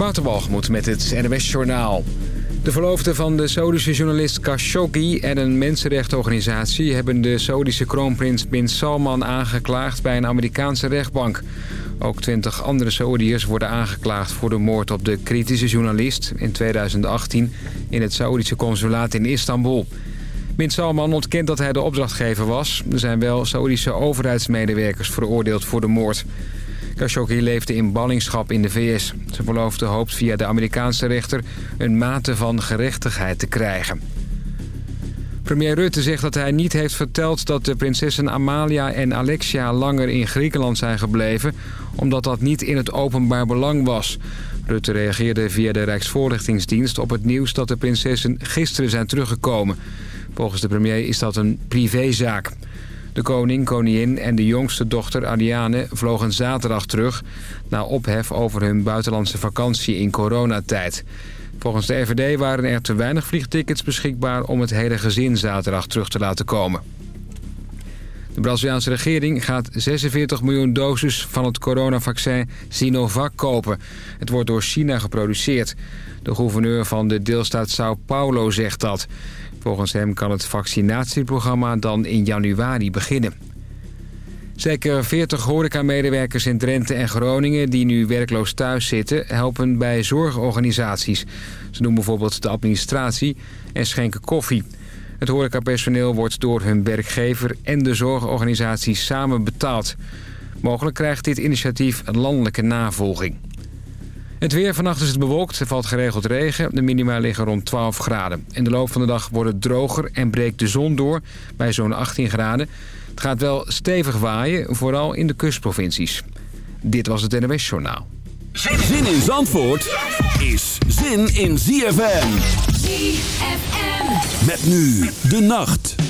Waterwalgemoed met het NWS Journaal. De verloofden van de Saudische journalist Khashoggi en een mensenrechtenorganisatie... hebben de Saudische kroonprins Bin Salman aangeklaagd bij een Amerikaanse rechtbank. Ook twintig andere Saoediërs worden aangeklaagd voor de moord op de kritische journalist... in 2018 in het Saoedische consulaat in Istanbul. Bin Salman ontkent dat hij de opdrachtgever was. Er zijn wel Saoedische overheidsmedewerkers veroordeeld voor de moord. Khashoggi leefde in ballingschap in de VS. Zijn verloofde hoopt via de Amerikaanse rechter een mate van gerechtigheid te krijgen. Premier Rutte zegt dat hij niet heeft verteld dat de prinsessen Amalia en Alexia langer in Griekenland zijn gebleven... omdat dat niet in het openbaar belang was. Rutte reageerde via de Rijksvoorlichtingsdienst op het nieuws dat de prinsessen gisteren zijn teruggekomen. Volgens de premier is dat een privézaak. De koning, koningin en de jongste dochter Ariane vlogen zaterdag terug... na ophef over hun buitenlandse vakantie in coronatijd. Volgens de RVD waren er te weinig vliegtickets beschikbaar... om het hele gezin zaterdag terug te laten komen. De Braziliaanse regering gaat 46 miljoen doses van het coronavaccin Sinovac kopen. Het wordt door China geproduceerd. De gouverneur van de deelstaat Sao Paulo zegt dat. Volgens hem kan het vaccinatieprogramma dan in januari beginnen. Zeker 40 horecamedewerkers in Drenthe en Groningen die nu werkloos thuis zitten... helpen bij zorgorganisaties. Ze doen bijvoorbeeld de administratie en schenken koffie. Het horecapersoneel wordt door hun werkgever en de zorgorganisaties samen betaald. Mogelijk krijgt dit initiatief een landelijke navolging. Het weer vannacht is het bewolkt. Er valt geregeld regen. De minima liggen rond 12 graden. In de loop van de dag wordt het droger en breekt de zon door bij zo'n 18 graden. Het gaat wel stevig waaien, vooral in de kustprovincies. Dit was het NWS Journaal. Zin in Zandvoort is zin in ZFM. ZFM. Met nu de nacht.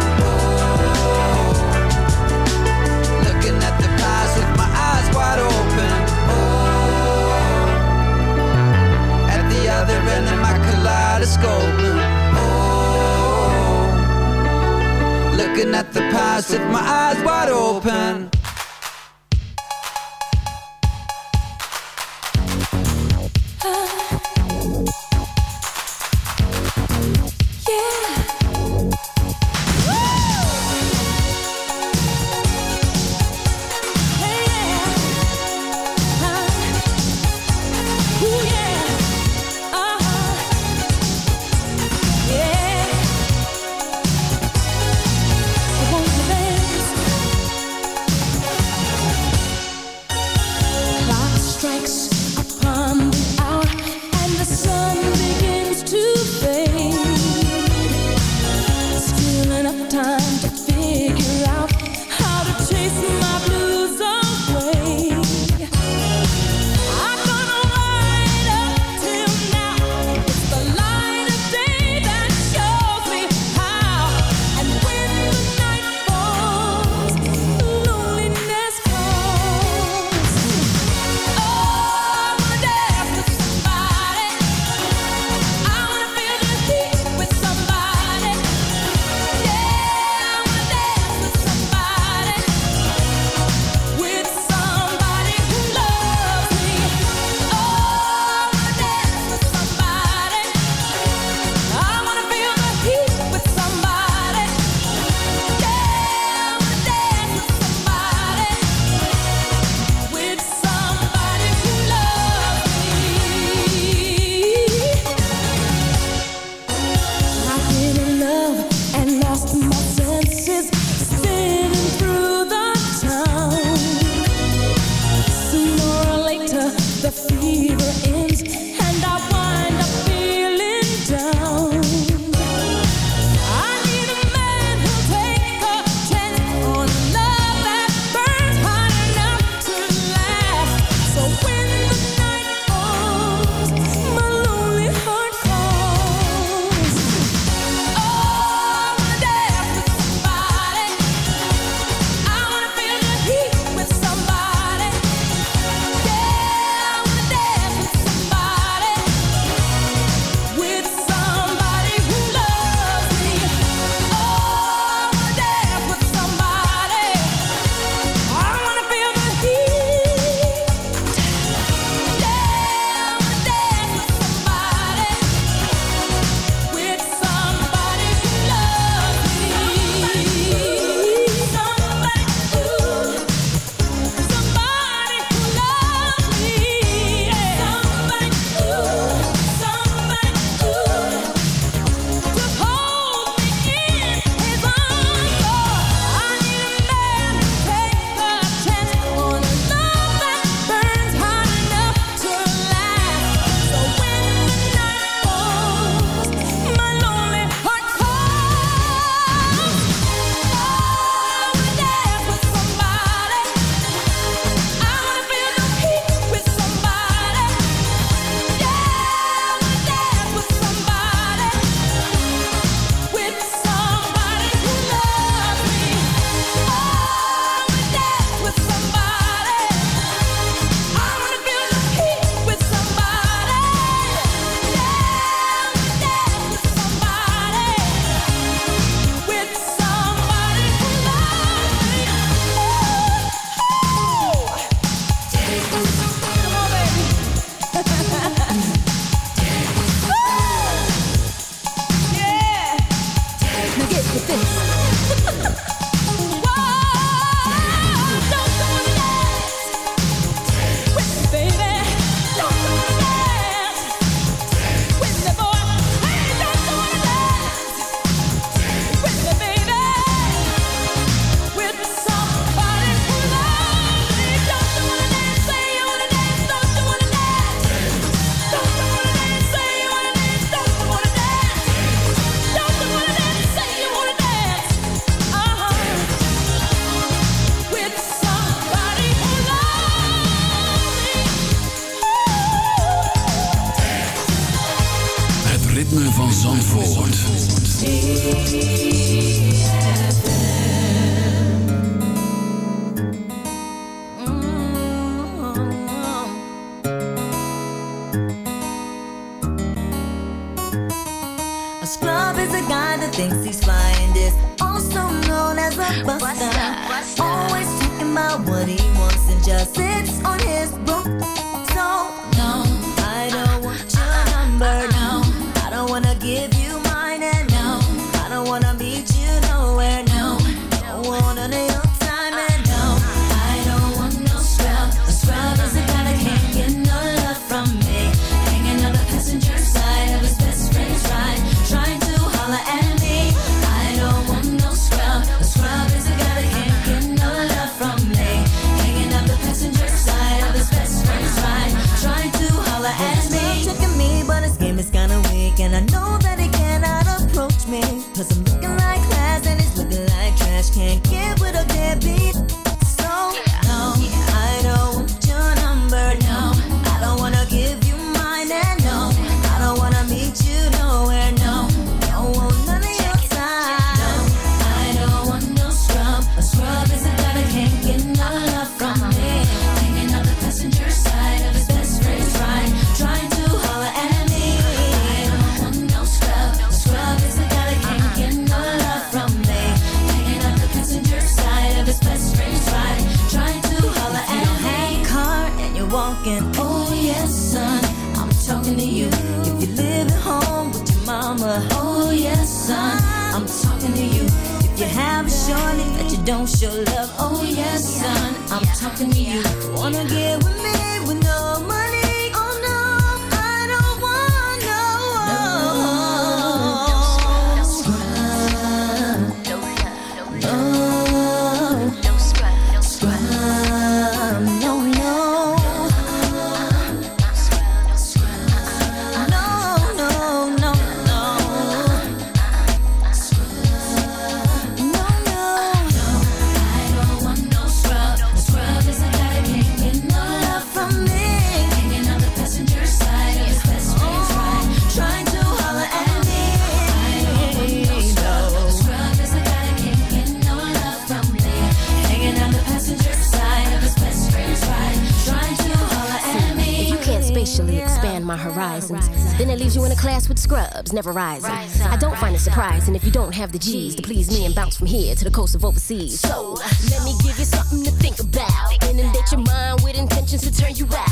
End of my kaleidoscope. Oh, looking at the past with my eyes wide open. never rising. Rise up, I don't find it surprising up. if you don't have the G's to please me and bounce from here to the coast of overseas. So, so let me give you something to think about. Inundate your mind with intentions to turn you out.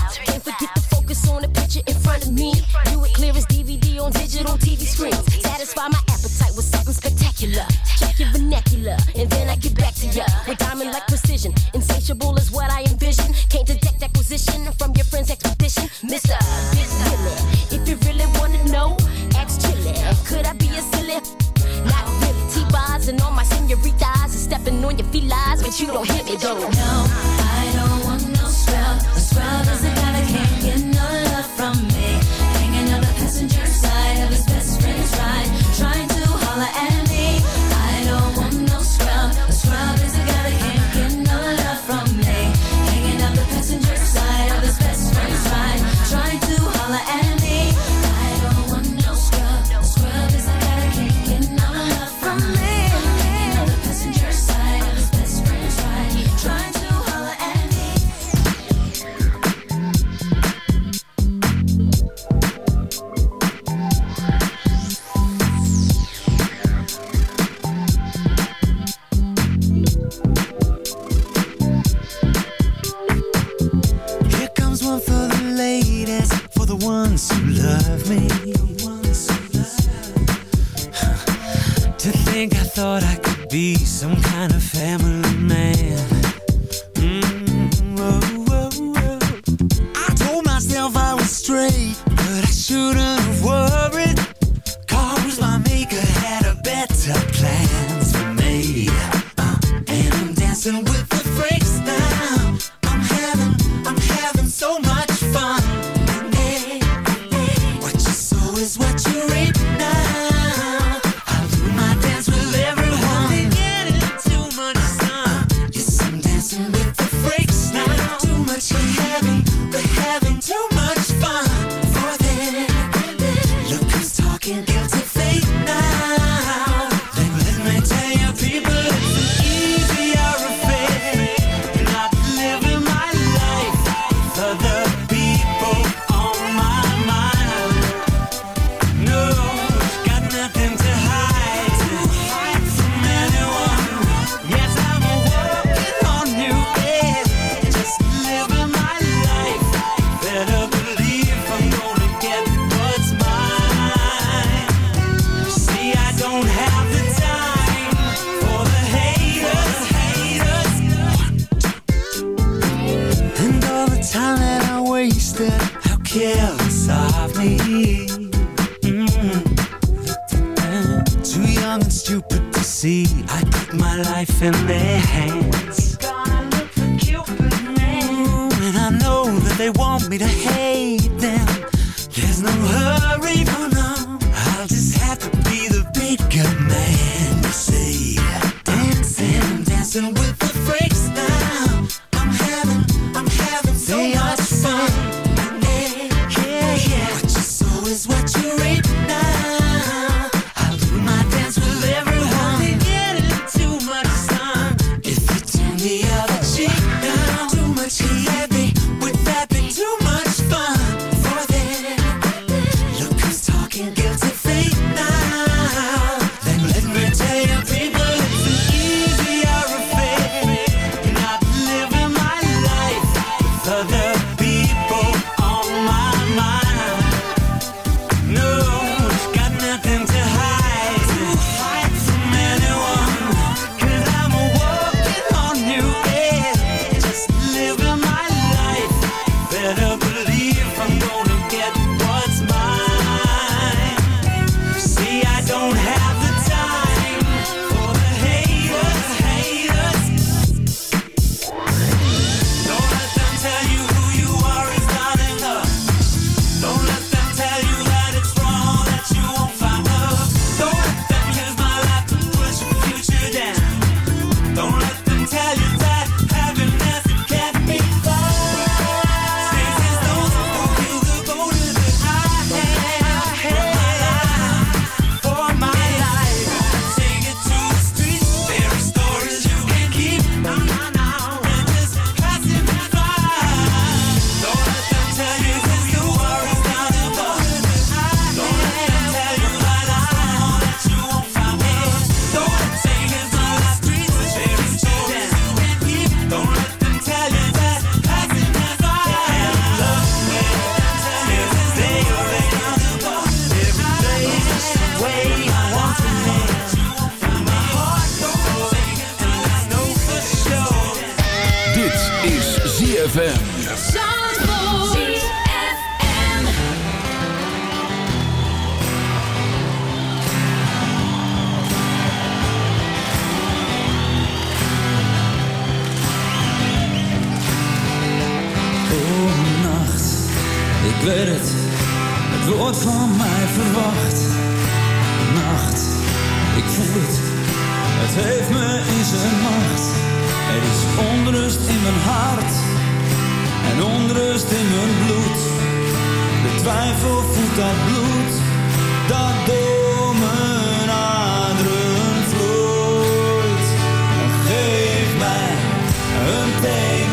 but you don't hit me though. No, I don't want no scrub. A scrub is a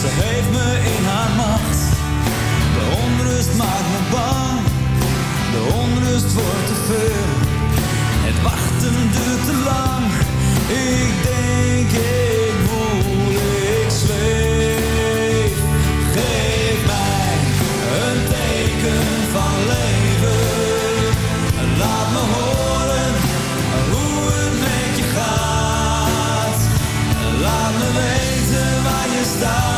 ze heeft me in haar macht. De onrust maakt me bang. De onrust wordt te veel. Het wachten duurt te lang. Ik denk ik voel ik zweef. Geef mij een teken van leven. Laat me horen hoe het met je gaat. Laat me weten waar je staat.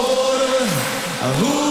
Uh.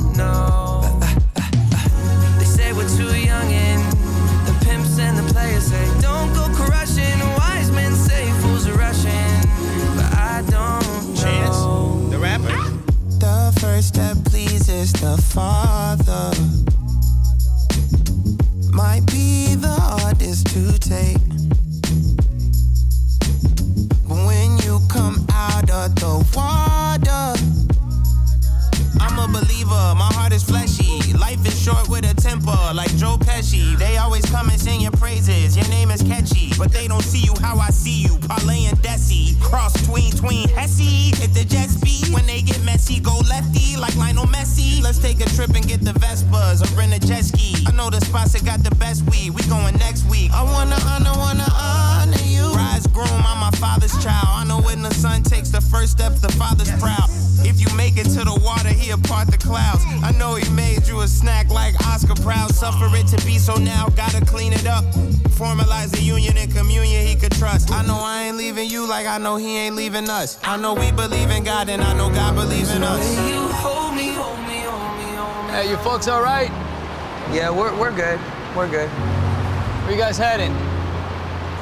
We're good. Where you guys heading?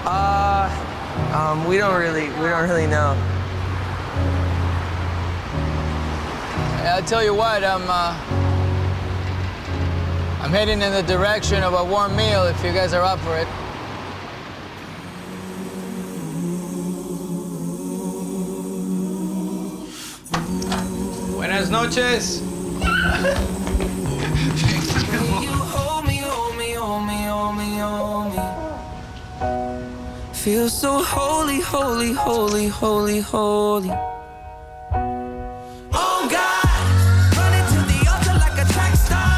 Uh, um, we don't really, we don't really know. I'll tell you what, I'm, uh, I'm heading in the direction of a warm meal if you guys are up for it. Buenas noches. Feel so holy, holy, holy, holy, holy. Oh God, running to the altar like a track star.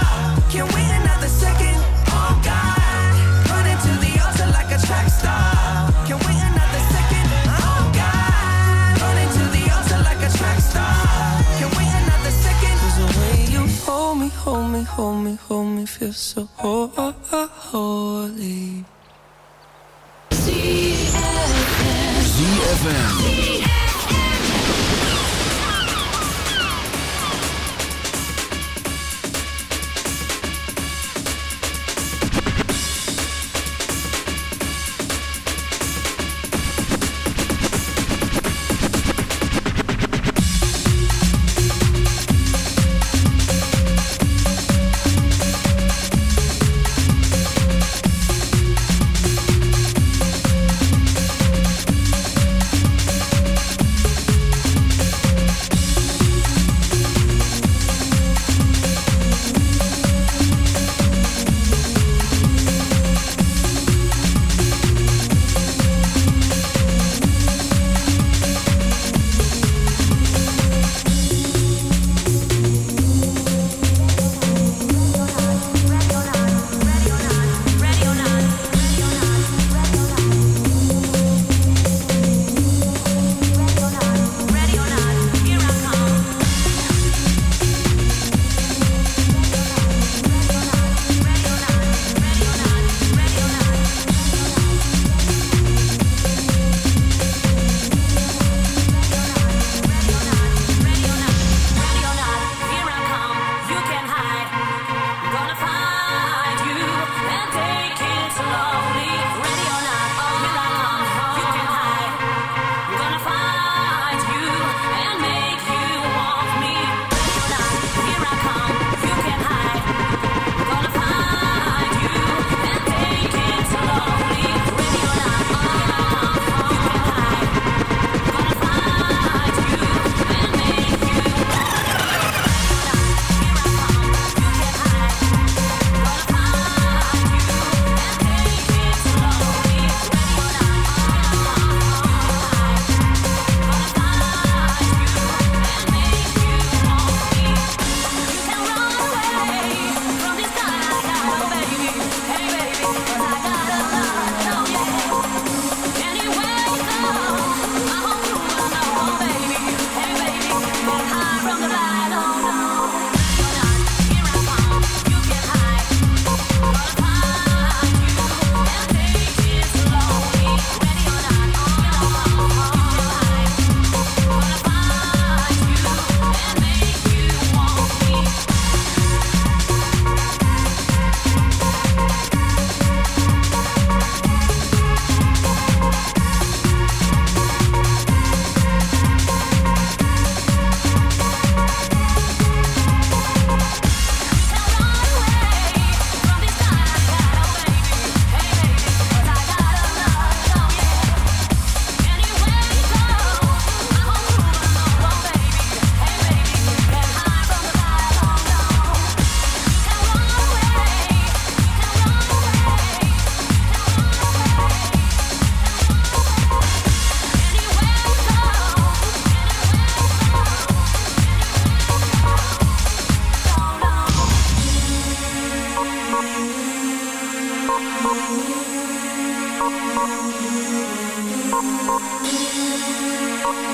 Can't wait another second. Oh God, running to the altar like a track star. Can't wait another second. Oh God, running to the altar like a track star. Can't wait another second. 'Cause the way you hold me, hold me, hold me, hold me, feel so ho- ho- ho- holy. ZFM.